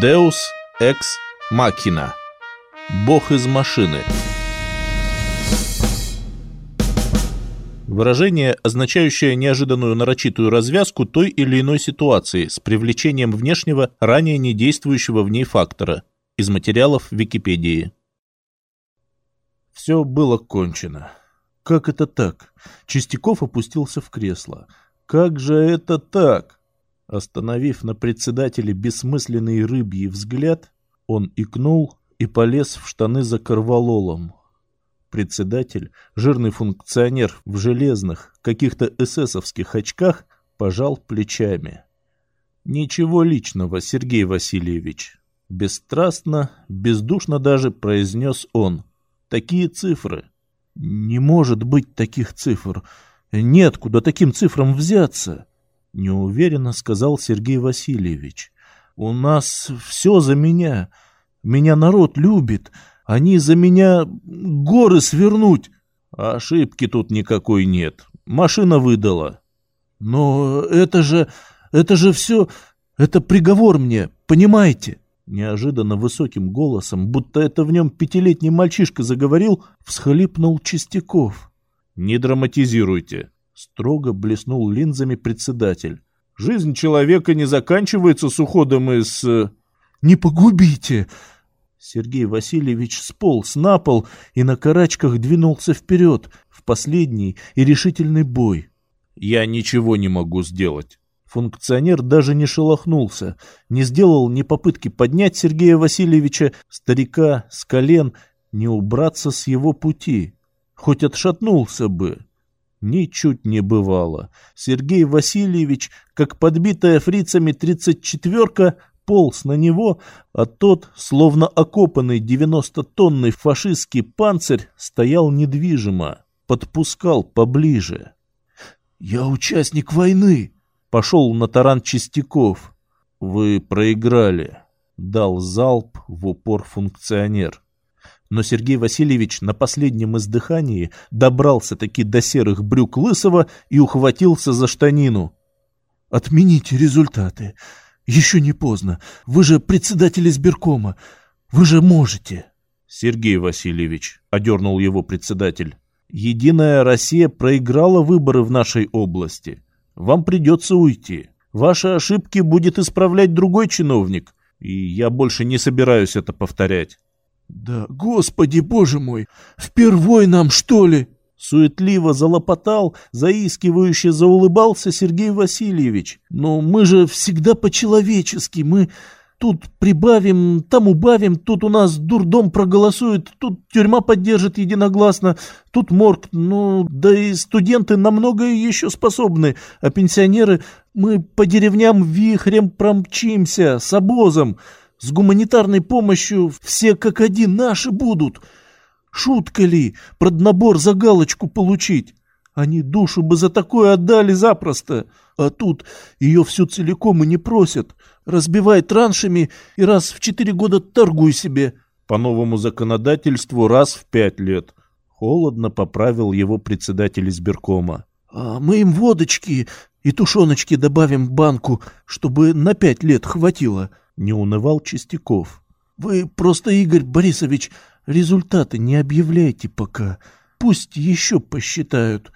Deus Ex Machina. Бог из машины. Выражение, означающее неожиданную нарочитую развязку той или иной ситуации с привлечением внешнего, ранее не действующего в ней фактора. Из материалов Википедии. Все было кончено. Как это так? Чистяков опустился в кресло. Как же это так? Остановив на председателе бессмысленный рыбий взгляд, он икнул и полез в штаны за корвалолом. Председатель, жирный функционер в железных, каких-то эсэсовских очках, пожал плечами. «Ничего личного, Сергей Васильевич», — бесстрастно, бездушно даже произнес он. «Такие цифры». «Не может быть таких цифр. Нет, куда таким цифрам взяться», — неуверенно сказал Сергей Васильевич. «У нас все за меня. Меня народ любит». Они за меня горы свернуть. Ошибки тут никакой нет. Машина выдала. Но это же... это же все... Это приговор мне, понимаете? Неожиданно высоким голосом, будто это в нем пятилетний мальчишка заговорил, всхлипнул Чистяков. «Не драматизируйте», — строго блеснул линзами председатель. «Жизнь человека не заканчивается с уходом из...» «Не погубите!» Сергей Васильевич сполз на пол и на карачках двинулся вперед, в последний и решительный бой. «Я ничего не могу сделать». Функционер даже не шелохнулся, не сделал ни попытки поднять Сергея Васильевича, старика, с колен, не убраться с его пути. Хоть отшатнулся бы. Ничуть не бывало. Сергей Васильевич, как подбитая фрицами тридцать четверка, полз на него, а тот, словно окопанный 90-тонный фашистский панцирь, стоял недвижимо, подпускал поближе. «Я участник войны!» — пошел на таран Чистяков. «Вы проиграли», — дал залп в упор функционер. Но Сергей Васильевич на последнем издыхании добрался-таки до серых брюк Лысого и ухватился за штанину. «Отмените результаты. Еще не поздно. Вы же председатель избиркома. Вы же можете. Сергей Васильевич, одернул его председатель. Единая Россия проиграла выборы в нашей области. Вам придется уйти. Ваши ошибки будет исправлять другой чиновник. И я больше не собираюсь это повторять. Да, господи, боже мой, впервой нам, что ли? Суетливо залопотал, заискивающе заулыбался Сергей Васильевич. Но мы же всегда по-человечески, мы тут прибавим, там убавим, тут у нас дурдом проголосует, тут тюрьма поддержит единогласно, тут морг, ну, да и студенты намного еще способны, а пенсионеры, мы по деревням вихрем промчимся, с обозом, с гуманитарной помощью все как один наши будут». Шутка ли, проднабор за галочку получить? Они душу бы за такое отдали запросто. А тут ее всю целиком и не просят. Разбивай траншами и раз в четыре года торгуй себе. По новому законодательству раз в пять лет. Холодно поправил его председатель избиркома. А мы им водочки и тушеночки добавим в банку, чтобы на пять лет хватило. Не унывал Чистяков. Вы просто, Игорь Борисович, Результаты не объявляйте пока. Пусть еще посчитают.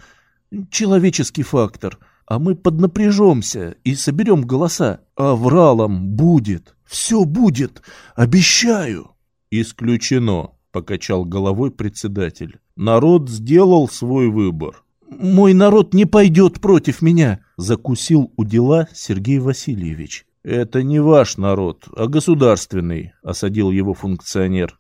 Человеческий фактор. А мы поднапряжемся и соберем голоса. А вралом будет. Все будет. Обещаю. Исключено, покачал головой председатель. Народ сделал свой выбор. Мой народ не пойдет против меня, закусил у дела Сергей Васильевич. Это не ваш народ, а государственный, осадил его функционер.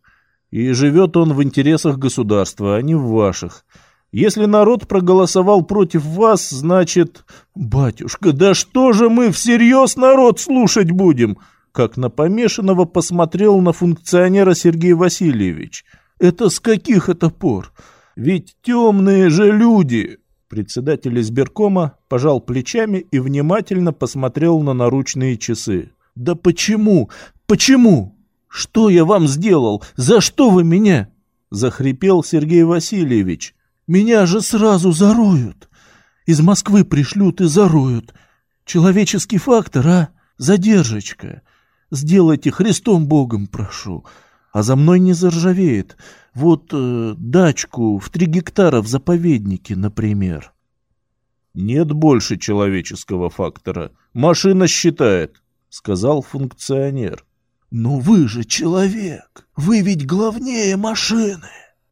И живет он в интересах государства, а не в ваших. Если народ проголосовал против вас, значит... Батюшка, да что же мы всерьез народ слушать будем? Как на помешанного посмотрел на функционера Сергей Васильевич. Это с каких это пор? Ведь темные же люди... Председатель избиркома пожал плечами и внимательно посмотрел на наручные часы. «Да почему? Почему?» «Что я вам сделал? За что вы меня?» — захрипел Сергей Васильевич. «Меня же сразу зароют. Из Москвы пришлют и зароют. Человеческий фактор, а? Задержечка. Сделайте Христом Богом, прошу. А за мной не заржавеет. Вот э, дачку в три гектара в заповеднике, например. Нет больше человеческого фактора. Машина считает, сказал функционер. Но вы же человек. Вы ведь главнее машины.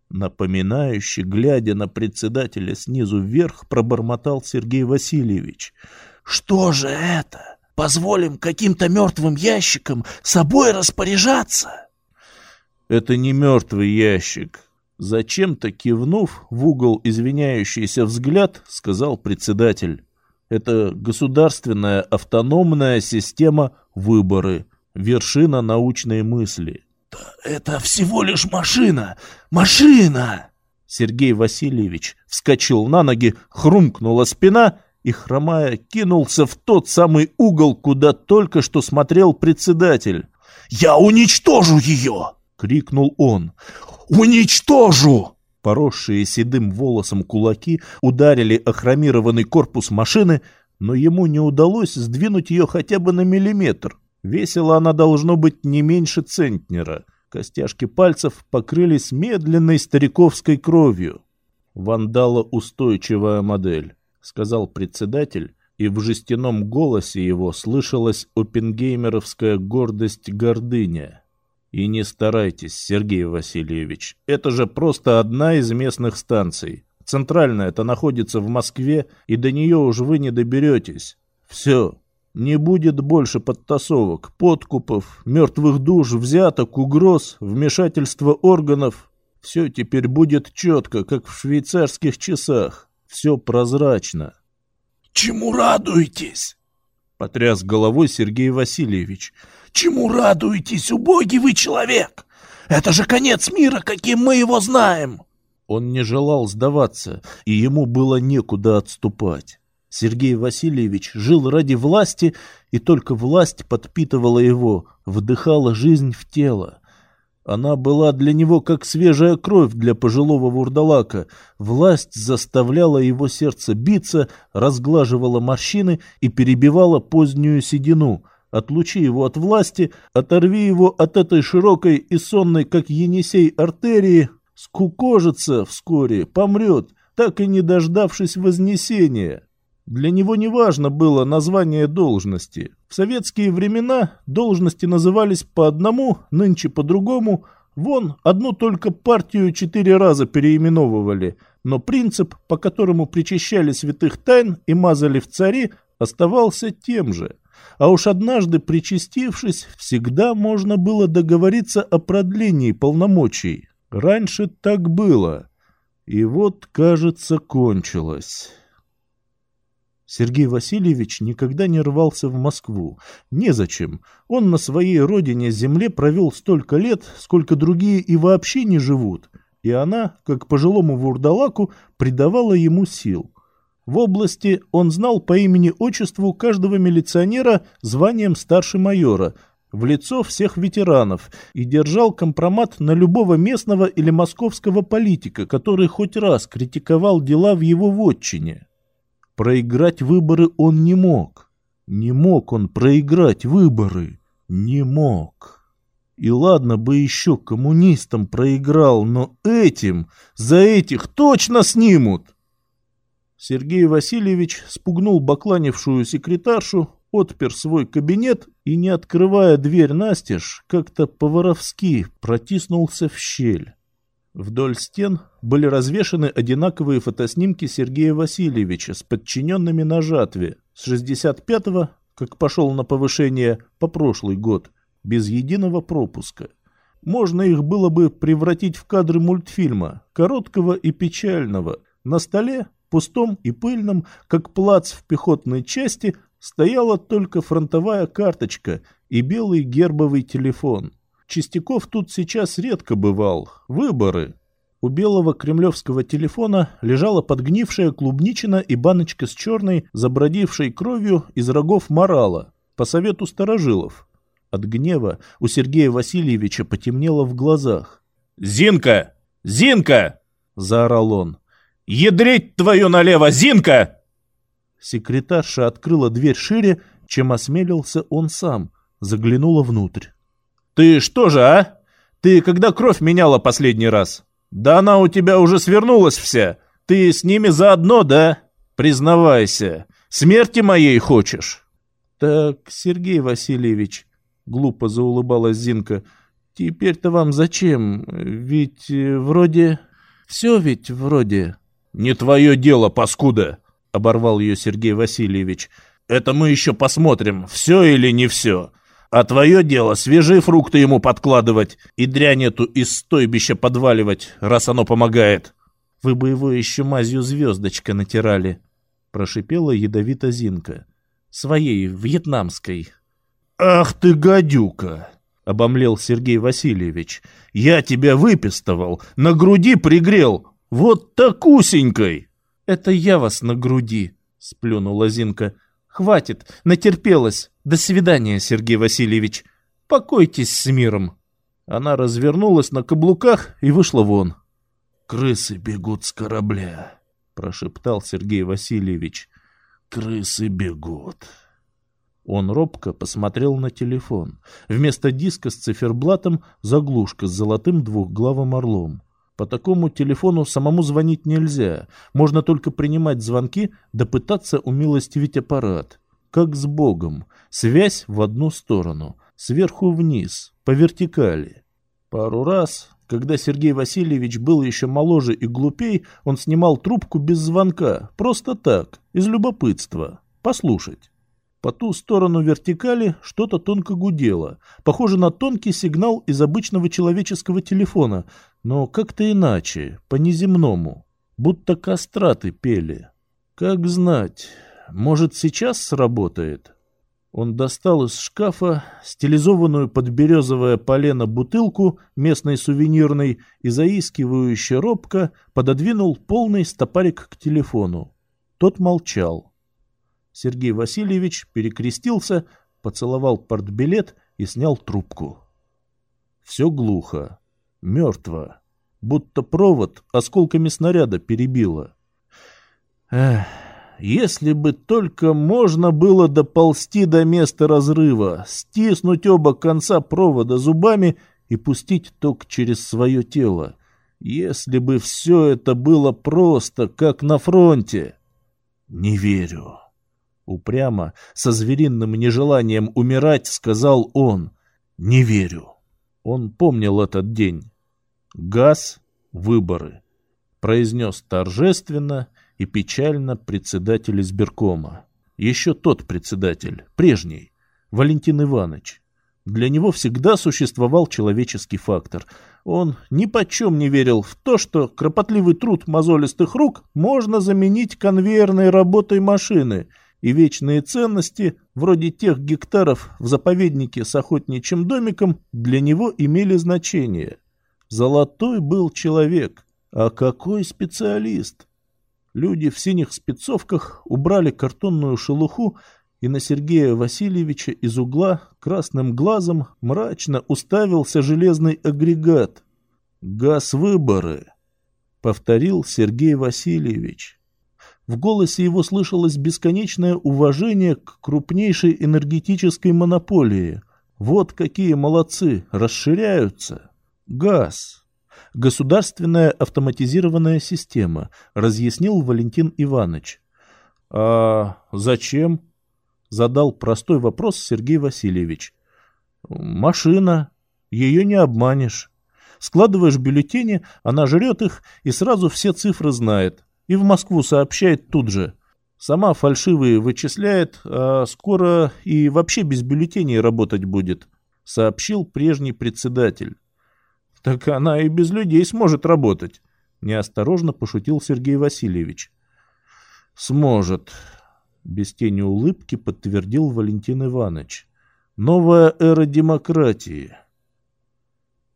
Напоминающе, глядя на председателя снизу вверх, пробормотал Сергей Васильевич. «Что же это? Позволим каким-то мертвым ящикам собой распоряжаться?» «Это не мертвый ящик», Зачем-то кивнув в угол извиняющийся взгляд, сказал председатель. Это государственная автономная система выборы, вершина научной мысли. «Это всего лишь машина! Машина!» Сергей Васильевич вскочил на ноги, хрумкнула спина и, хромая, кинулся в тот самый угол, куда только что смотрел председатель. «Я уничтожу ее!» — крикнул он. «Уничтожу!» Поросшие седым волосом кулаки ударили о хромированный корпус машины, но ему не удалось сдвинуть ее хотя бы на миллиметр. Весила она должно быть не меньше центнера. Костяшки пальцев покрылись медленной стариковской кровью. «Вандала устойчивая модель», — сказал председатель, и в жестяном голосе его слышалась опенгеймеровская гордость-гордыня. «И не старайтесь, Сергей Васильевич, это же просто одна из местных станций. Центральная-то находится в Москве, и до нее уж вы не доберетесь. Все, не будет больше подтасовок, подкупов, мертвых душ, взяток, угроз, вмешательства органов. Все теперь будет четко, как в швейцарских часах. Все прозрачно. «Чему радуетесь?» — потряс головой Сергей Васильевич. «Чему радуетесь, убогий вы человек? Это же конец мира, каким мы его знаем!» Он не желал сдаваться, и ему было некуда отступать. Сергей Васильевич жил ради власти, и только власть подпитывала его, вдыхала жизнь в тело. Она была для него как свежая кровь для пожилого вурдалака. Власть заставляла его сердце биться, разглаживала морщины и перебивала позднюю седину. Отлучи его от власти, оторви его от этой широкой и сонной, как Енисей, артерии, скукожится вскоре, помрет, так и не дождавшись вознесения. Для него не важно было название должности. В советские времена должности назывались по одному, нынче по другому. Вон, одну только партию четыре раза переименовывали, но принцип, по которому причащали святых тайн и мазали в цари, оставался тем же. А уж однажды причастившись, всегда можно было договориться о продлении полномочий. Раньше так было. И вот, кажется, кончилось. Сергей Васильевич никогда не рвался в Москву. Незачем. Он на своей родине земле провел столько лет, сколько другие и вообще не живут. И она, как пожилому вурдалаку, придавала ему сил. В области он знал по имени-отчеству каждого милиционера званием старше майора, в лицо всех ветеранов и держал компромат на любого местного или московского политика, который хоть раз критиковал дела в его вотчине. Проиграть выборы он не мог. Не мог он проиграть выборы. Не мог. И ладно бы еще коммунистам проиграл, но этим, за этих точно снимут. Сергей Васильевич спугнул бакланившую секретаршу, отпер свой кабинет и, не открывая дверь настежь, как-то по-воровски протиснулся в щель. Вдоль стен были развешаны одинаковые фотоснимки Сергея Васильевича с подчиненными на жатве с 65-го, как пошел на повышение, по прошлый год, без единого пропуска. Можно их было бы превратить в кадры мультфильма, короткого и печального. На столе, пустом и пыльном, как плац в пехотной части, стояла только фронтовая карточка и белый гербовый телефон – Чистяков тут сейчас редко бывал. Выборы. У белого кремлевского телефона лежала подгнившая клубничина и баночка с черной, забродившей кровью из рогов морала, по совету старожилов. От гнева у Сергея Васильевича потемнело в глазах. «Зинка! Зинка!» — заорал он. «Ядрить твою налево, Зинка!» Секретарша открыла дверь шире, чем осмелился он сам — заглянула внутрь. «Ты что же, а? Ты когда кровь меняла последний раз? Да она у тебя уже свернулась вся. Ты с ними заодно, да? Признавайся, смерти моей хочешь?» «Так, Сергей Васильевич», — глупо заулыбалась Зинка, — «теперь-то вам зачем? Ведь э, вроде... Все ведь вроде...» «Не твое дело, паскуда!» — оборвал ее Сергей Васильевич. «Это мы еще посмотрим, все или не все. А твое дело свежие фрукты ему подкладывать и дрянь эту из стойбища подваливать, раз оно помогает». «Вы бы его еще мазью звездочка натирали», — прошипела ядовито Зинка. «Своей, вьетнамской». «Ах ты, гадюка!» — обомлел Сергей Васильевич. «Я тебя выпистывал, на груди пригрел, вот такусенькой!» «Это я вас на груди», — сплюнула Зинка. «Хватит, натерпелась. До свидания, Сергей Васильевич. Покойтесь с миром». Она развернулась на каблуках и вышла вон. «Крысы бегут с корабля», — прошептал Сергей Васильевич. «Крысы бегут». Он робко посмотрел на телефон. Вместо диска с циферблатом заглушка с золотым двухглавым орлом. По такому телефону самому звонить нельзя. Можно только принимать звонки да пытаться умилостивить аппарат. Как с Богом. Связь в одну сторону. Сверху вниз. По вертикали. Пару раз, когда Сергей Васильевич был еще моложе и глупей, он снимал трубку без звонка. Просто так. Из любопытства. Послушать. По ту сторону вертикали что-то тонко гудело, похоже на тонкий сигнал из обычного человеческого телефона, но как-то иначе, по-неземному, будто кастраты пели. Как знать, может сейчас сработает? Он достал из шкафа стилизованную под березовое полено бутылку местной сувенирной и заискивающе робко пододвинул полный стопарик к телефону. Тот молчал. Сергей Васильевич перекрестился, поцеловал портбилет и снял трубку. Все глухо, мертво, будто провод осколками снаряда перебило. Эх, если бы только можно было доползти до места разрыва, стиснуть оба конца провода зубами и пустить ток через свое тело. Если бы все это было просто, как на фронте. Не верю. Упрямо, со звериным нежеланием умирать, сказал он. «Не верю». Он помнил этот день. «Газ, выборы», — произнес торжественно и печально председатель избиркома. Еще тот председатель, прежний, Валентин Иванович. Для него всегда существовал человеческий фактор. Он ни почем не верил в то, что кропотливый труд мозолистых рук можно заменить конвейерной работой машины — и вечные ценности, вроде тех гектаров в заповеднике с охотничьим домиком, для него имели значение. Золотой был человек, а какой специалист! Люди в синих спецовках убрали картонную шелуху, и на Сергея Васильевича из угла красным глазом мрачно уставился железный агрегат. «Газ-выборы», — повторил Сергей Васильевич. В голосе его слышалось бесконечное уважение к крупнейшей энергетической монополии. Вот какие молодцы, расширяются. Газ. Государственная автоматизированная система, разъяснил Валентин Иванович. А зачем? Задал простой вопрос Сергей Васильевич. Машина. Ее не обманешь. Складываешь бюллетени, она жрет их и сразу все цифры знает и в Москву сообщает тут же. Сама фальшивые вычисляет, а скоро и вообще без бюллетеней работать будет, сообщил прежний председатель. Так она и без людей сможет работать, неосторожно пошутил Сергей Васильевич. Сможет, без тени улыбки подтвердил Валентин Иванович. Новая эра демократии.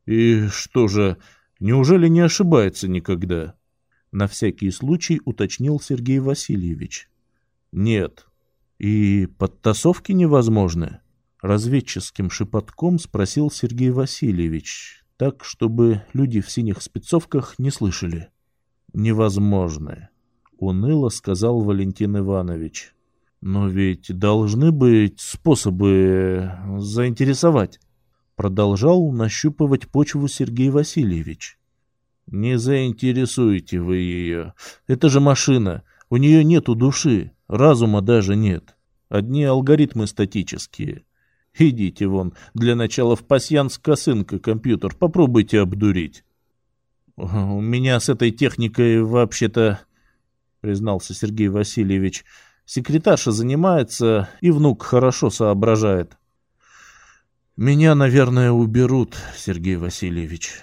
И что же, неужели не ошибается никогда? На всякий случай уточнил Сергей Васильевич. Нет. И подтасовки невозможны? Разведческим шепотком спросил Сергей Васильевич, так, чтобы люди в синих спецовках не слышали. Невозможны. Уныло сказал Валентин Иванович. Но ведь должны быть способы заинтересовать. Продолжал нащупывать почву Сергей Васильевич. Не заинтересуете вы ее. Это же машина. У нее нету души, разума даже нет. Одни алгоритмы статические. Идите вон, для начала в пасьянс косынка компьютер, попробуйте обдурить. У меня с этой техникой вообще-то, признался Сергей Васильевич, секретарша занимается, и внук хорошо соображает. Меня, наверное, уберут, Сергей Васильевич,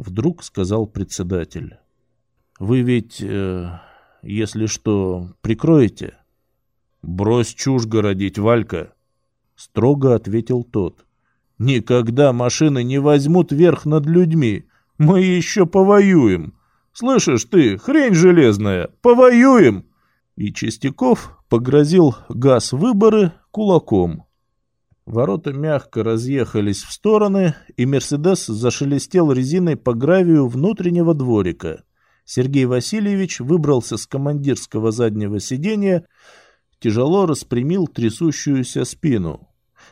вдруг сказал председатель. Вы ведь, э, если что, прикроете? Брось чушь городить, Валька, строго ответил тот. Никогда машины не возьмут верх над людьми. Мы еще повоюем. Слышишь ты, хрень железная, повоюем!» И Чистяков погрозил газ выборы кулаком. Ворота мягко разъехались в стороны, и «Мерседес» зашелестел резиной по гравию внутреннего дворика. Сергей Васильевич выбрался с командирского заднего сиденья, тяжело распрямил трясущуюся спину.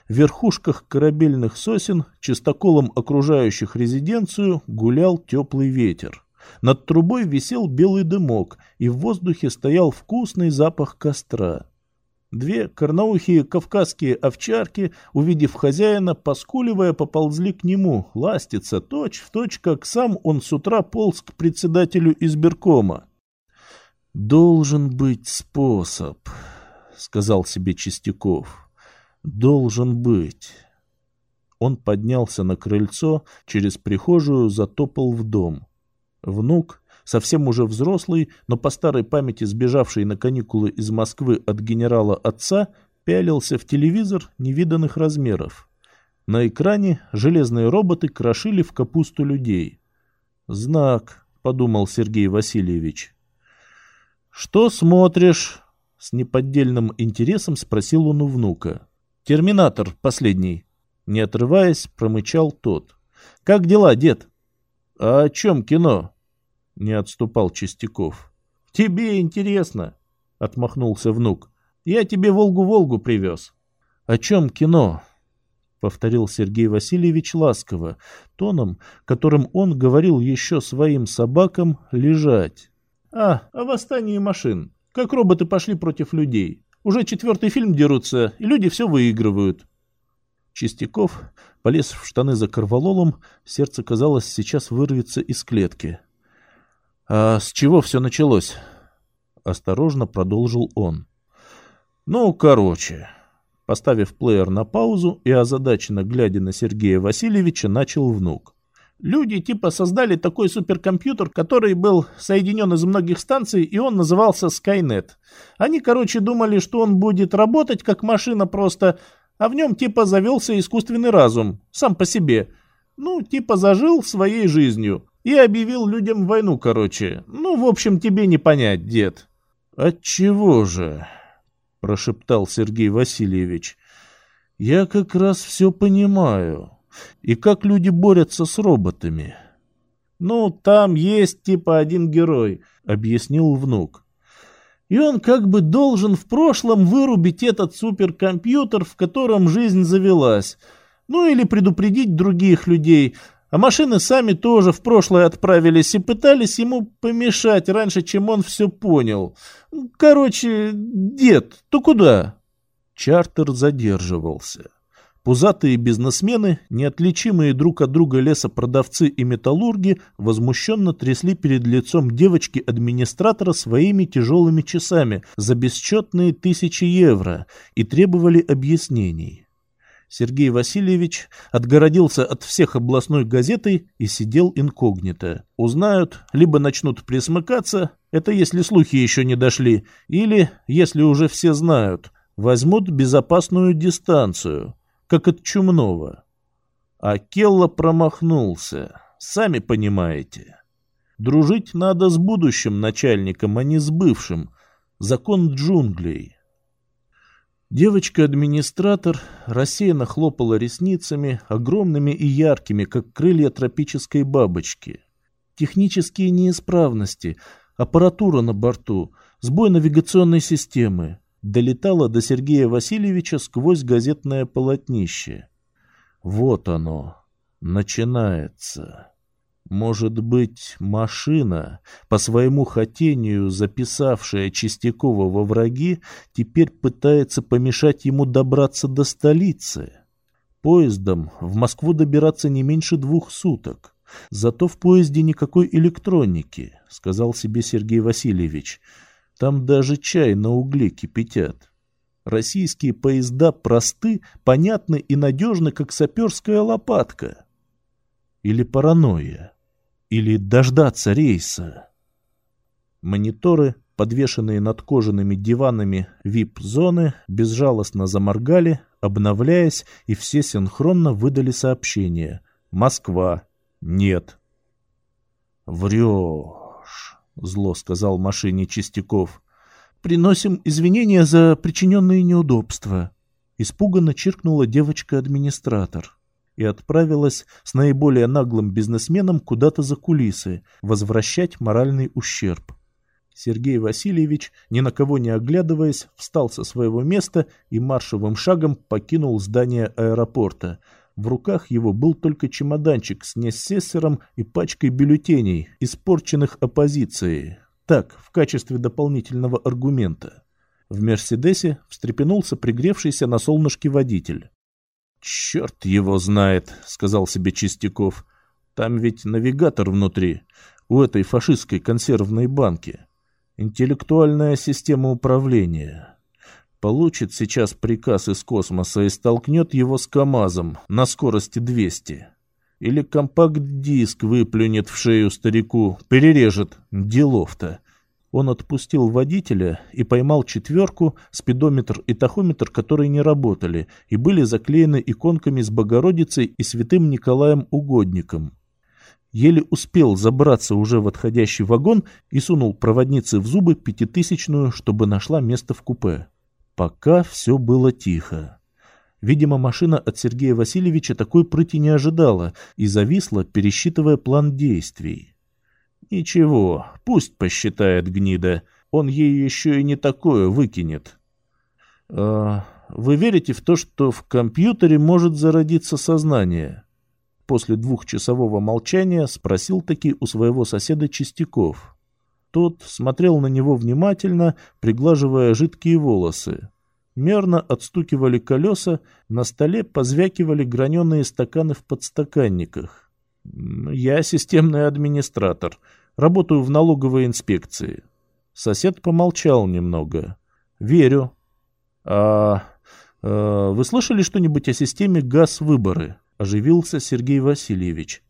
В верхушках корабельных сосен, чистоколом окружающих резиденцию, гулял теплый ветер. Над трубой висел белый дымок, и в воздухе стоял вкусный запах костра. Две корноухие кавказские овчарки, увидев хозяина, поскуливая, поползли к нему, ластиться, точь в точь, как сам он с утра полз к председателю избиркома. «Должен быть способ», — сказал себе Чистяков. Должен быть. Он поднялся на крыльцо, через прихожую затопал в дом. Внук, совсем уже взрослый, но по старой памяти сбежавший на каникулы из Москвы от генерала отца, пялился в телевизор невиданных размеров. На экране железные роботы крошили в капусту людей. «Знак», — подумал Сергей Васильевич. «Что смотришь?» — с неподдельным интересом спросил он у внука. «Терминатор последний», — не отрываясь, промычал тот. «Как дела, дед?» «А о чем кино?» — не отступал Чистяков. «Тебе интересно», — отмахнулся внук. «Я тебе Волгу-Волгу привез». «О чем кино?» — повторил Сергей Васильевич ласково, тоном, которым он говорил еще своим собакам лежать. «А, о восстании машин. Как роботы пошли против людей. Уже четвертый фильм дерутся, и люди все выигрывают. Чистяков полез в штаны за корвалолом, сердце, казалось, сейчас вырвется из клетки. «А с чего все началось?» Осторожно продолжил он. «Ну, короче...» Поставив плеер на паузу и озадаченно глядя на Сергея Васильевича, начал внук. Люди типа создали такой суперкомпьютер, который был соединен из многих станций, и он назывался Skynet. Они, короче, думали, что он будет работать как машина просто, а в нем типа завелся искусственный разум, сам по себе. Ну, типа зажил своей жизнью и объявил людям войну, короче. Ну, в общем, тебе не понять, дед. «Отчего же?» – прошептал Сергей Васильевич. «Я как раз все понимаю» и как люди борются с роботами. «Ну, там есть типа один герой», — объяснил внук. «И он как бы должен в прошлом вырубить этот суперкомпьютер, в котором жизнь завелась. Ну или предупредить других людей. А машины сами тоже в прошлое отправились и пытались ему помешать раньше, чем он все понял. Короче, дед, ты куда?» Чартер задерживался. Пузатые бизнесмены, неотличимые друг от друга лесопродавцы и металлурги, возмущенно трясли перед лицом девочки-администратора своими тяжелыми часами за бесчетные тысячи евро и требовали объяснений. Сергей Васильевич отгородился от всех областной газетой и сидел инкогнито. Узнают, либо начнут присмыкаться, это если слухи еще не дошли, или, если уже все знают, возьмут безопасную дистанцию – как от чумного. А Келла промахнулся, сами понимаете. Дружить надо с будущим начальником, а не с бывшим. Закон джунглей. Девочка-администратор рассеянно хлопала ресницами, огромными и яркими, как крылья тропической бабочки. Технические неисправности, аппаратура на борту, сбой навигационной системы. долетала до Сергея Васильевича сквозь газетное полотнище. Вот оно, начинается. Может быть, машина, по своему хотению записавшая Чистякова во враги, теперь пытается помешать ему добраться до столицы? Поездом в Москву добираться не меньше двух суток. Зато в поезде никакой электроники, сказал себе Сергей Васильевич. Там даже чай на угле кипятят. Российские поезда просты, понятны и надежны, как саперская лопатка. Или паранойя. Или дождаться рейса. Мониторы, подвешенные над кожаными диванами вип-зоны, безжалостно заморгали, обновляясь, и все синхронно выдали сообщение. «Москва. Нет». «Врешь», — зло сказал машине Чистяков. «Приносим извинения за причиненные неудобства», — испуганно чиркнула девочка-администратор и отправилась с наиболее наглым бизнесменом куда-то за кулисы, возвращать моральный ущерб. Сергей Васильевич, ни на кого не оглядываясь, встал со своего места и маршевым шагом покинул здание аэропорта. В руках его был только чемоданчик с несессором и пачкой бюллетеней, испорченных оппозицией. Так, в качестве дополнительного аргумента. В «Мерседесе» встрепенулся пригревшийся на солнышке водитель. «Черт его знает», — сказал себе Чистяков. «Там ведь навигатор внутри, у этой фашистской консервной банки. Интеллектуальная система управления. Получит сейчас приказ из космоса и столкнет его с КАМАЗом на скорости 200. Или компакт-диск выплюнет в шею старику, перережет. Делов-то. Он отпустил водителя и поймал четверку, спидометр и тахометр, которые не работали и были заклеены иконками с Богородицей и святым Николаем Угодником. Еле успел забраться уже в отходящий вагон и сунул проводнице в зубы пятитысячную, чтобы нашла место в купе. Пока все было тихо. Видимо, машина от Сергея Васильевича такой прыти не ожидала и зависла, пересчитывая план действий. Ничего, пусть посчитает гнида, он ей еще и не такое выкинет. А, вы верите в то, что в компьютере может зародиться сознание? После двухчасового молчания спросил таки у своего соседа Чистяков. Тот смотрел на него внимательно, приглаживая жидкие волосы. Мерно отстукивали колеса, на столе позвякивали граненые стаканы в подстаканниках. Я системный администратор. Работаю в налоговой инспекции. Сосед помолчал немного. Верю. А, а вы слышали что-нибудь о системе газ-выборы? Оживился Сергей Васильевич.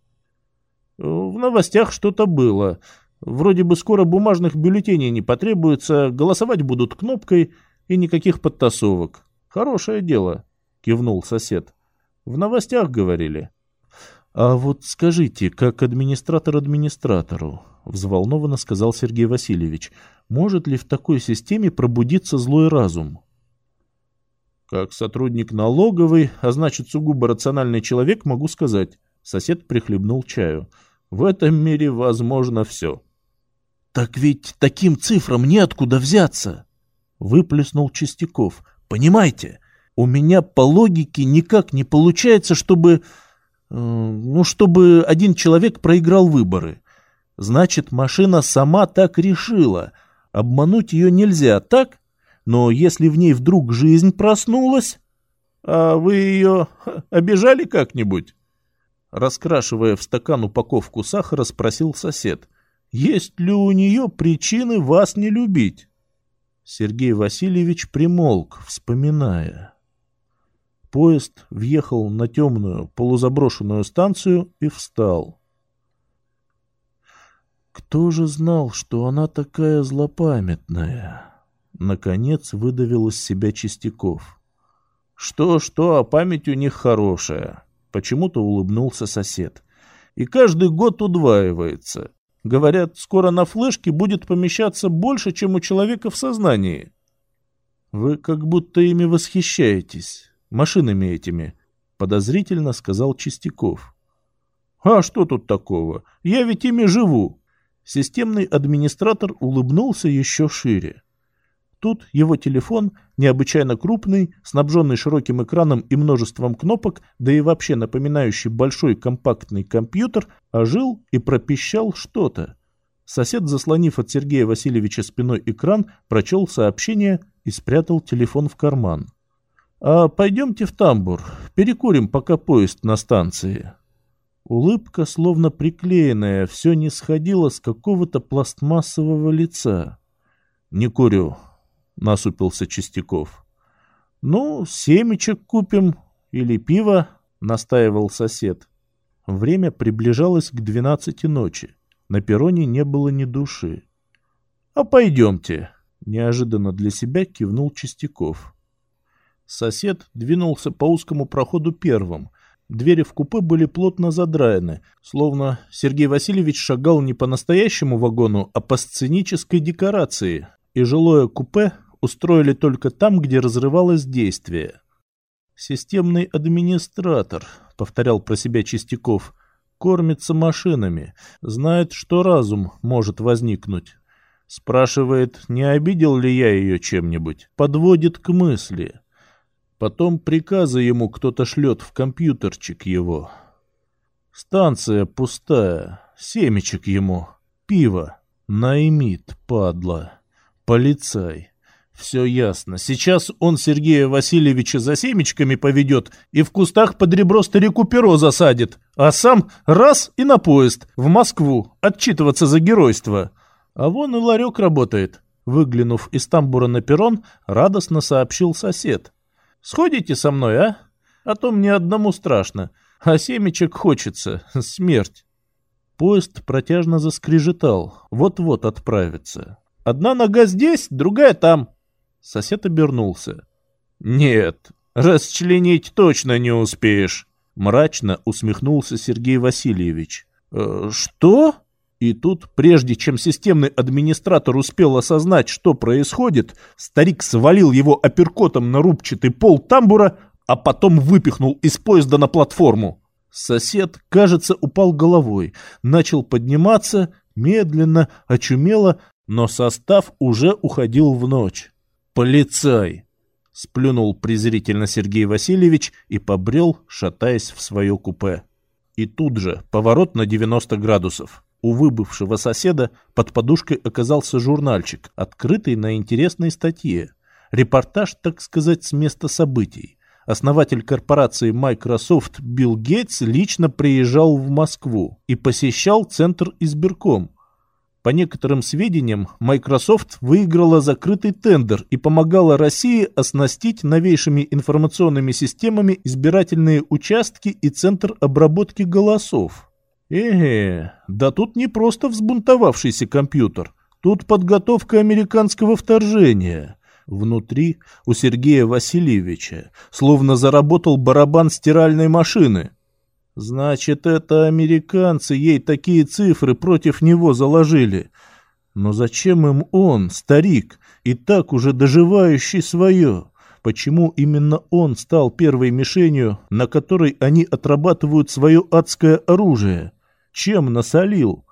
В новостях что-то было. Вроде бы скоро бумажных бюллетеней не потребуется, голосовать будут кнопкой и никаких подтасовок. Хорошее дело, кивнул сосед. В новостях говорили. «А вот скажите, как администратор администратору», — взволнованно сказал Сергей Васильевич, «может ли в такой системе пробудиться злой разум?» «Как сотрудник налоговой, а значит сугубо рациональный человек, могу сказать», — сосед прихлебнул чаю, «в этом мире возможно все». «Так ведь таким цифрам неоткуда взяться!» — выплеснул Чистяков. «Понимаете, у меня по логике никак не получается, чтобы...» Э, ну, чтобы один человек проиграл выборы. Значит, машина сама так решила. Обмануть ее нельзя, так? Но если в ней вдруг жизнь проснулась... А вы ее обижали как-нибудь? Раскрашивая в стакан упаковку сахара, спросил сосед. Есть ли у нее причины вас не любить? Сергей Васильевич примолк, вспоминая. Поезд въехал на темную полузаброшенную станцию и встал. Кто же знал, что она такая злопамятная? Наконец выдавил из себя Чистяков. Что-что, а память у них хорошая. Почему-то улыбнулся сосед. И каждый год удваивается. Говорят, скоро на флешке будет помещаться больше, чем у человека в сознании. Вы как будто ими восхищаетесь машинами этими, подозрительно сказал Чистяков. А что тут такого? Я ведь ими живу. Системный администратор улыбнулся еще шире. Тут его телефон, необычайно крупный, снабженный широким экраном и множеством кнопок, да и вообще напоминающий большой компактный компьютер, ожил и пропищал что-то. Сосед, заслонив от Сергея Васильевича спиной экран, прочел сообщение и спрятал телефон в карман. «А пойдемте в тамбур, перекурим, пока поезд на станции». Улыбка, словно приклеенная, все не сходила с какого-то пластмассового лица. «Не курю», — насупился Чистяков. «Ну, семечек купим или пиво», — настаивал сосед. Время приближалось к двенадцати ночи. На перроне не было ни души. «А пойдемте», — неожиданно для себя кивнул Чистяков. Сосед двинулся по узкому проходу первым. Двери в купе были плотно задраены, словно Сергей Васильевич шагал не по настоящему вагону, а по сценической декорации, и жилое купе устроили только там, где разрывалось действие. «Системный администратор», — повторял про себя Чистяков, — «кормится машинами, знает, что разум может возникнуть». Спрашивает, не обидел ли я ее чем-нибудь, подводит к мысли. Потом приказы ему кто-то шлет в компьютерчик его. Станция пустая, семечек ему, пиво, наймит, падла, полицай. Все ясно. Сейчас он Сергея Васильевича за семечками поведет и в кустах под ребро старику перо засадит, а сам раз и на поезд, в Москву, отчитываться за геройство. А вон и ларек работает. Выглянув из тамбура на перрон, радостно сообщил сосед. Сходите со мной, а? А то мне одному страшно, а семечек хочется, смерть. Поезд протяжно заскрежетал, вот-вот отправится. Одна нога здесь, другая там. Сосед обернулся. Нет, расчленить точно не успеешь. Мрачно усмехнулся Сергей Васильевич. «Э, «Что?» И тут, прежде чем системный администратор успел осознать, что происходит, старик свалил его апперкотом на рубчатый пол тамбура, а потом выпихнул из поезда на платформу. Сосед, кажется, упал головой, начал подниматься, медленно, очумело, но состав уже уходил в ночь. «Полицай!» — сплюнул презрительно Сергей Васильевич и побрел, шатаясь в свое купе. И тут же поворот на 90 градусов. У выбывшего соседа под подушкой оказался журнальчик, открытый на интересной статье. Репортаж, так сказать, с места событий. Основатель корпорации Microsoft Билл Гейтс лично приезжал в Москву и посещал центр избирком. По некоторым сведениям, Microsoft выиграла закрытый тендер и помогала России оснастить новейшими информационными системами избирательные участки и центр обработки голосов. Эге, да тут не просто взбунтовавшийся компьютер, тут подготовка американского вторжения. Внутри у Сергея Васильевича словно заработал барабан стиральной машины. Значит, это американцы ей такие цифры против него заложили. Но зачем им он, старик, и так уже доживающий свое? Почему именно он стал первой мишенью, на которой они отрабатывают свое адское оружие? Чем насолил?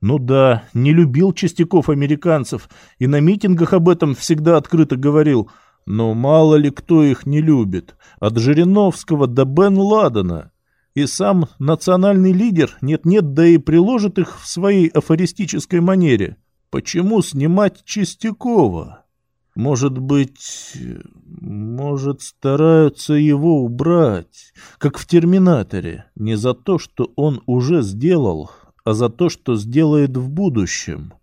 Ну да, не любил Чистяков американцев, и на митингах об этом всегда открыто говорил. Но мало ли кто их не любит. От Жириновского до Бен Ладена. И сам национальный лидер нет-нет, да и приложит их в своей афористической манере. Почему снимать Чистякова? Может быть, может, стараются его убрать, как в «Терминаторе», не за то, что он уже сделал, а за то, что сделает в будущем.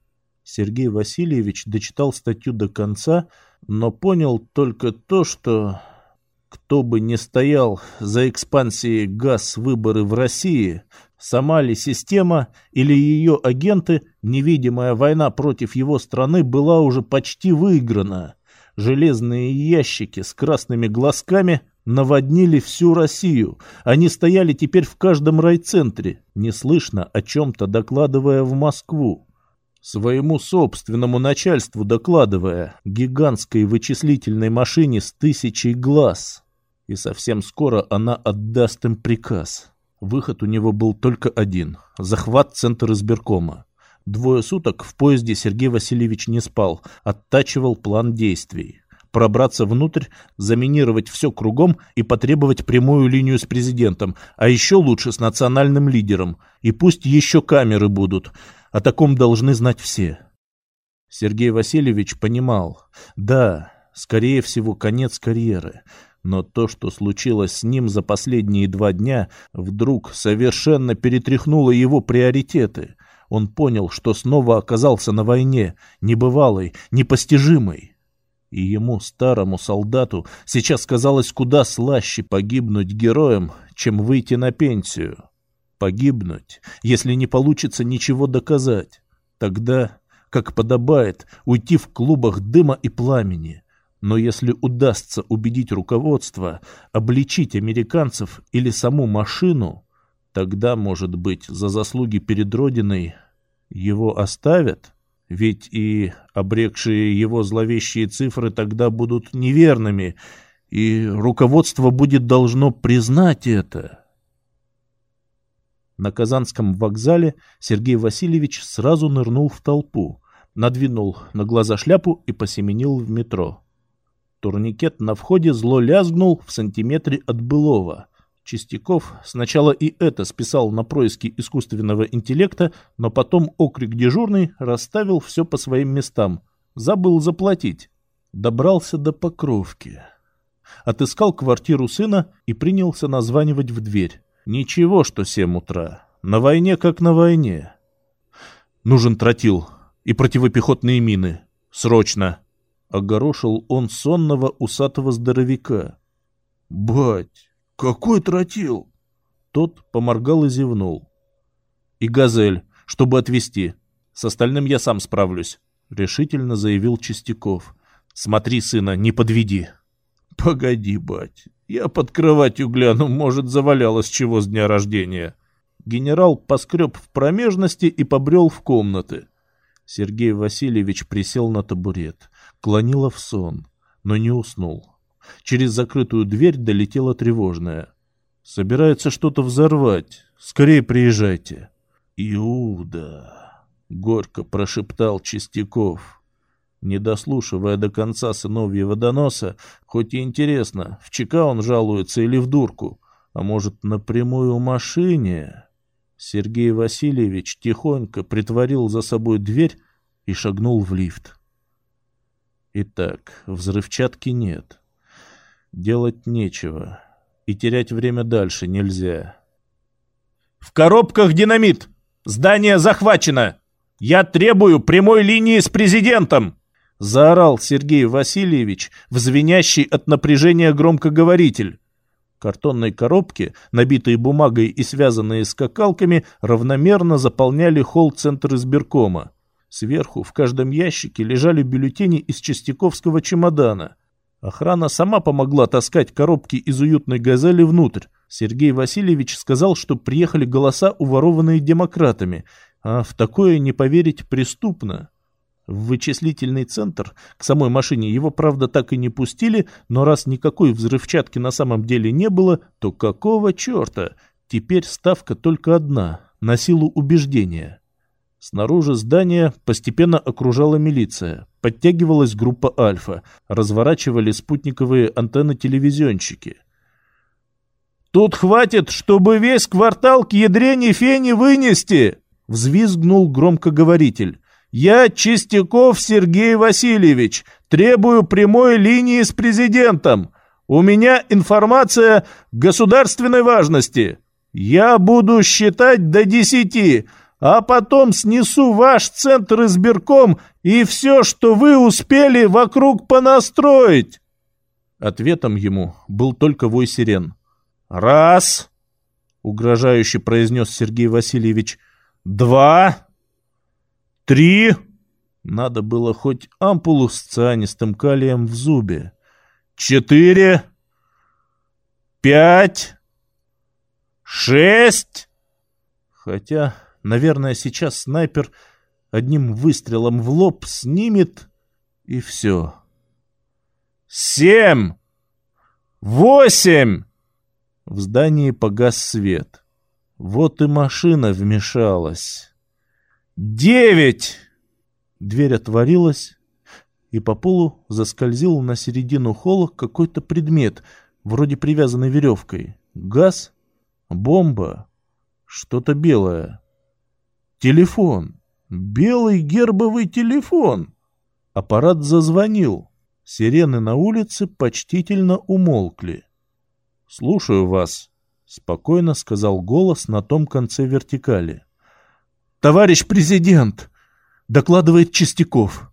Сергей Васильевич дочитал статью до конца, но понял только то, что кто бы ни стоял за экспансией газ-выборы в России, Сама ли система или ее агенты, невидимая война против его страны была уже почти выиграна. Железные ящики с красными глазками наводнили всю Россию. Они стояли теперь в каждом райцентре, неслышно о чем-то докладывая в Москву. Своему собственному начальству докладывая, гигантской вычислительной машине с тысячей глаз. И совсем скоро она отдаст им приказ. Выход у него был только один — захват центра избиркома. Двое суток в поезде Сергей Васильевич не спал, оттачивал план действий. Пробраться внутрь, заминировать все кругом и потребовать прямую линию с президентом, а еще лучше с национальным лидером. И пусть еще камеры будут. О таком должны знать все. Сергей Васильевич понимал, да, скорее всего, конец карьеры. Но то, что случилось с ним за последние два дня, вдруг совершенно перетряхнуло его приоритеты. Он понял, что снова оказался на войне, небывалой, непостижимой. И ему, старому солдату, сейчас казалось куда слаще погибнуть героем, чем выйти на пенсию. Погибнуть, если не получится ничего доказать. Тогда, как подобает, уйти в клубах дыма и пламени. Но если удастся убедить руководство, обличить американцев или саму машину, тогда, может быть, за заслуги перед Родиной его оставят? Ведь и обрекшие его зловещие цифры тогда будут неверными, и руководство будет должно признать это. На Казанском вокзале Сергей Васильевич сразу нырнул в толпу, надвинул на глаза шляпу и посеменил в метро. Турникет на входе зло лязгнул в сантиметре от былого. Чистяков сначала и это списал на происки искусственного интеллекта, но потом окрик дежурный расставил все по своим местам. Забыл заплатить. Добрался до Покровки. Отыскал квартиру сына и принялся названивать в дверь. Ничего, что семь утра. На войне как на войне. Нужен тротил и противопехотные мины. Срочно. Огорошил он сонного усатого здоровяка. «Бать, «Какой тротил?» Тот поморгал и зевнул. «И газель, чтобы отвезти. С остальным я сам справлюсь», — решительно заявил Чистяков. «Смотри, сына, не подведи». «Погоди, бать, я под кроватью гляну, может, завалялось чего с дня рождения». Генерал поскреб в промежности и побрел в комнаты. Сергей Васильевич присел на табурет, клонило в сон, но не уснул. Через закрытую дверь долетела тревожная. «Собирается что-то взорвать. Скорее приезжайте». «Иуда!» — горько прошептал Чистяков. Не дослушивая до конца сыновьего доноса, хоть и интересно, в ЧК он жалуется или в дурку, а может, напрямую машине... Сергей Васильевич тихонько притворил за собой дверь и шагнул в лифт. Итак, взрывчатки нет. Делать нечего. И терять время дальше нельзя. «В коробках динамит! Здание захвачено! Я требую прямой линии с президентом!» Заорал Сергей Васильевич в звенящий от напряжения громкоговоритель. Картонные коробки, набитые бумагой и связанные скакалками, равномерно заполняли холл центра избиркома. Сверху в каждом ящике лежали бюллетени из частяковского чемодана. Охрана сама помогла таскать коробки из уютной «Газели» внутрь. Сергей Васильевич сказал, что приехали голоса, уворованные демократами, а в такое не поверить преступно. В вычислительный центр к самой машине его, правда, так и не пустили, но раз никакой взрывчатки на самом деле не было, то какого черта? Теперь ставка только одна — на силу убеждения. Снаружи здания постепенно окружала милиция. Подтягивалась группа «Альфа». Разворачивали спутниковые антенны-телевизионщики. «Тут хватит, чтобы весь квартал к ядрене фени вынести!» Взвизгнул громкоговоритель. «Я Чистяков Сергей Васильевич. Требую прямой линии с президентом. У меня информация государственной важности. Я буду считать до десяти» а потом снесу ваш центр избирком и все, что вы успели вокруг понастроить!» Ответом ему был только вой сирен. «Раз!» — угрожающе произнес Сергей Васильевич. «Два! Три!» Надо было хоть ампулу с цианистым калием в зубе. «Четыре! Пять! Шесть!» Хотя Наверное, сейчас снайпер одним выстрелом в лоб снимет, и все. «Семь! Восемь!» В здании погас свет. Вот и машина вмешалась. девять!» Дверь отворилась, и по полу заскользил на середину холла какой-то предмет, вроде привязанной веревкой. Газ? Бомба? Что-то белое. Телефон. Белый гербовый телефон. Аппарат зазвонил. Сирены на улице почтительно умолкли. «Слушаю вас», — спокойно сказал голос на том конце вертикали. «Товарищ президент!» — докладывает Чистяков.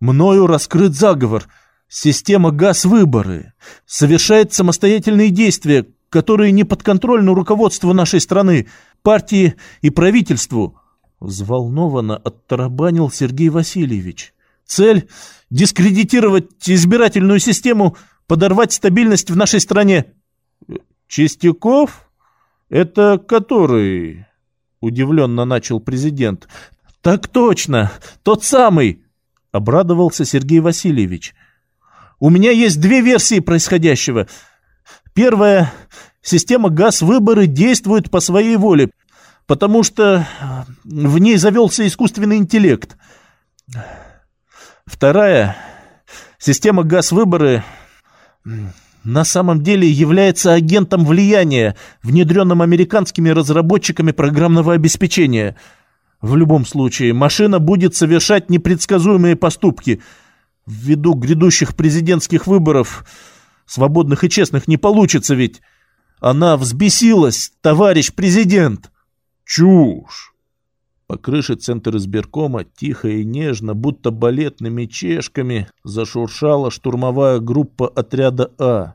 «Мною раскрыт заговор. Система ГАЗ-выборы. Совершает самостоятельные действия, которые не подконтрольны руководству нашей страны, партии и правительству». Взволнованно оттарабанил Сергей Васильевич. «Цель — дискредитировать избирательную систему, подорвать стабильность в нашей стране». «Чистяков? Это который?» — удивленно начал президент. «Так точно! Тот самый!» — обрадовался Сергей Васильевич. «У меня есть две версии происходящего. Первая — система ГАЗ-выборы действует по своей воле, потому что в ней завелся искусственный интеллект. Вторая — система ГАЗ-выборы на самом деле является агентом влияния, внедренным американскими разработчиками программного обеспечения. В любом случае, машина будет совершать непредсказуемые поступки. Ввиду грядущих президентских выборов, свободных и честных, не получится ведь. Она взбесилась, товарищ президент. Чушь! По крыше центра избиркома тихо и нежно, будто балетными чешками, зашуршала штурмовая группа отряда А.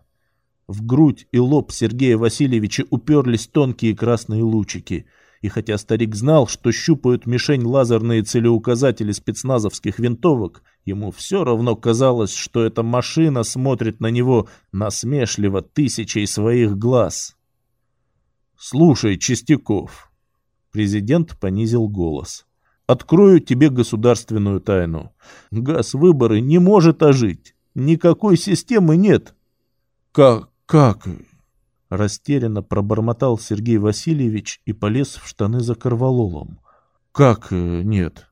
В грудь и лоб Сергея Васильевича уперлись тонкие красные лучики. И хотя старик знал, что щупают мишень лазерные целеуказатели спецназовских винтовок, ему все равно казалось, что эта машина смотрит на него насмешливо тысячей своих глаз. «Слушай, Чистяков», Президент понизил голос. «Открою тебе государственную тайну. Газ-выборы не может ожить. Никакой системы нет». «Как? Как?» Растерянно пробормотал Сергей Васильевич и полез в штаны за корвалолом. «Как э, нет?»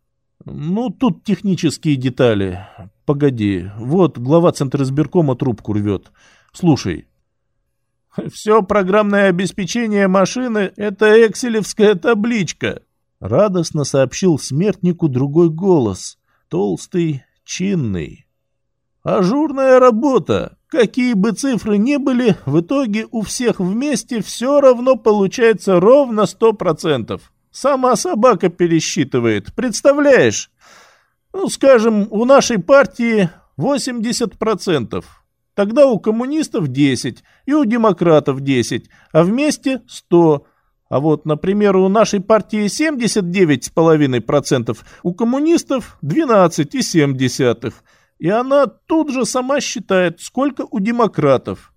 «Ну, тут технические детали. Погоди, вот глава Центра избиркома трубку рвет. Слушай, все программное обеспечение машины — это экселевская табличка», — радостно сообщил смертнику другой голос, толстый, чинный. «Ажурная работа. Какие бы цифры ни были, в итоге у всех вместе все равно получается ровно сто процентов. Сама собака пересчитывает, представляешь? Ну, скажем, у нашей партии 80 процентов. Тогда у коммунистов 10 и у демократов 10, а вместе 100. А вот, например, у нашей партии 79,5%, у коммунистов 12,7%. И она тут же сама считает, сколько у демократов.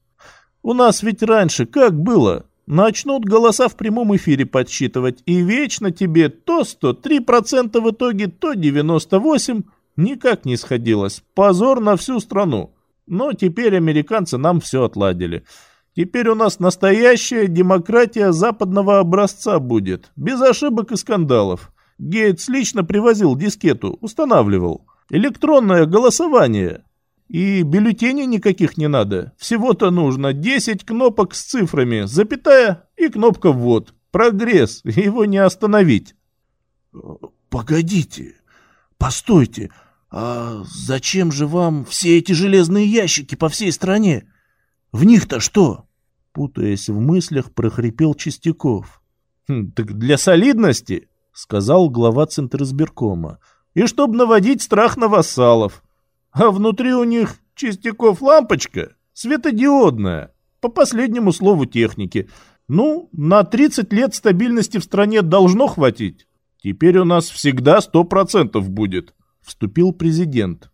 У нас ведь раньше как было? Начнут голоса в прямом эфире подсчитывать, и вечно тебе то 103% в итоге, то 98%. Никак не сходилось. Позор на всю страну. Но теперь американцы нам все отладили. Теперь у нас настоящая демократия западного образца будет, без ошибок и скандалов. Гейтс лично привозил дискету, устанавливал. Электронное голосование. И бюллетеней никаких не надо. Всего-то нужно 10 кнопок с цифрами, запятая и кнопка «ввод». Прогресс, его не остановить. «Погодите, постойте, «А зачем же вам все эти железные ящики по всей стране? В них-то что?» Путаясь в мыслях, прохрипел Чистяков. «Хм, «Так для солидности», — сказал глава Центризбиркома, «и чтобы наводить страх на вассалов. А внутри у них Чистяков лампочка, светодиодная, по последнему слову техники. Ну, на 30 лет стабильности в стране должно хватить. Теперь у нас всегда 100% будет» вступил президент.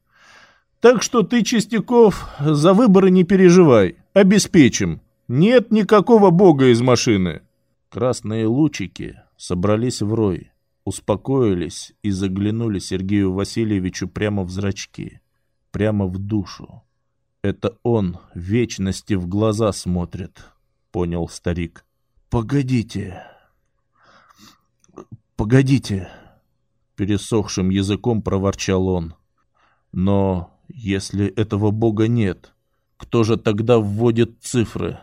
Так что ты, Чистяков, за выборы не переживай. Обеспечим. Нет никакого бога из машины. Красные лучики собрались в рой, успокоились и заглянули Сергею Васильевичу прямо в зрачки, прямо в душу. Это он вечности в глаза смотрит, понял старик. Погодите. Погодите. Пересохшим языком проворчал он. Но если этого бога нет, кто же тогда вводит цифры?